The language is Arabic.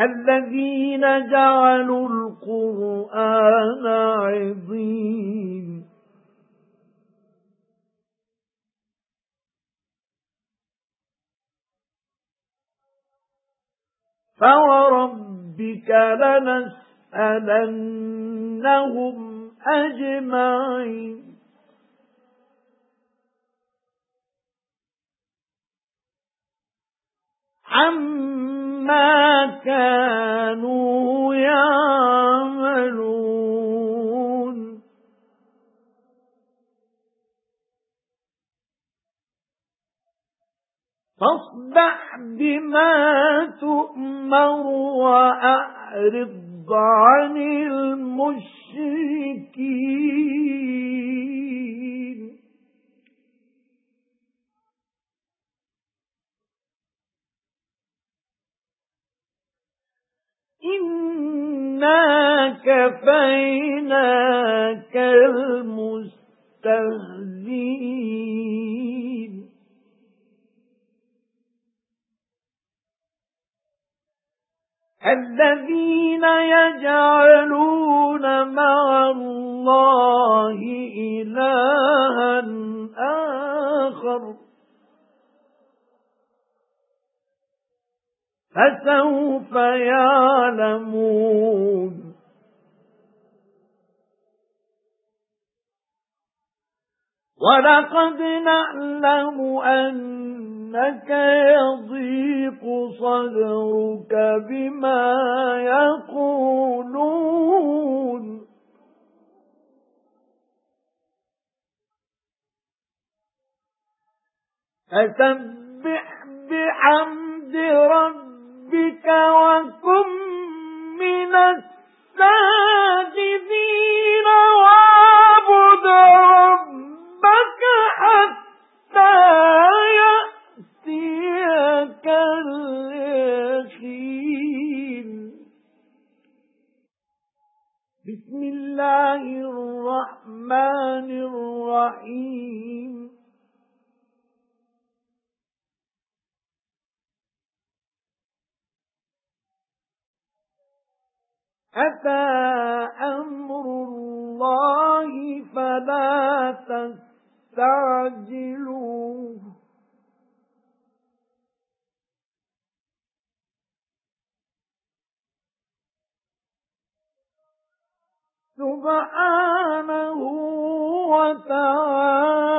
الَّذِينَ جَعَلُوا الْقُرْآنَ عِضِينَ فَوَرَبِّكَ لَنَسْأَلَنَّهُمْ أَجْمَعِينَ. عَمَّا كَانُوا يَعْمَلُونَ. فاصدع بما تؤمر وأعرض عن المشركين. إِنَّا كَفَيْنَاكَ الْمُسْتَهْزِئِينَ الَّذِينَ يَجْعَلُونَ مَعَ اللَّهِ إِلَٰهًا آخَرَ. فَسَوْفَ يَعْلَمُونَ. وَلَقَدْ نَعْلَمُ أَنَّكَ يَضِيقُ صَدْرُكَ بِمَا يَقُولُونَ. فَسَبِّحْ بِحَمْدِ بِسْمِ اللَّهِ الرَّحْمَنِ الرَّحِيمِ. أَتَى أَمْرُ اللَّهِ فَلَا تَسْتَعْجِلُوهُ. سُبْحَانَهُ وَتَعَالَى.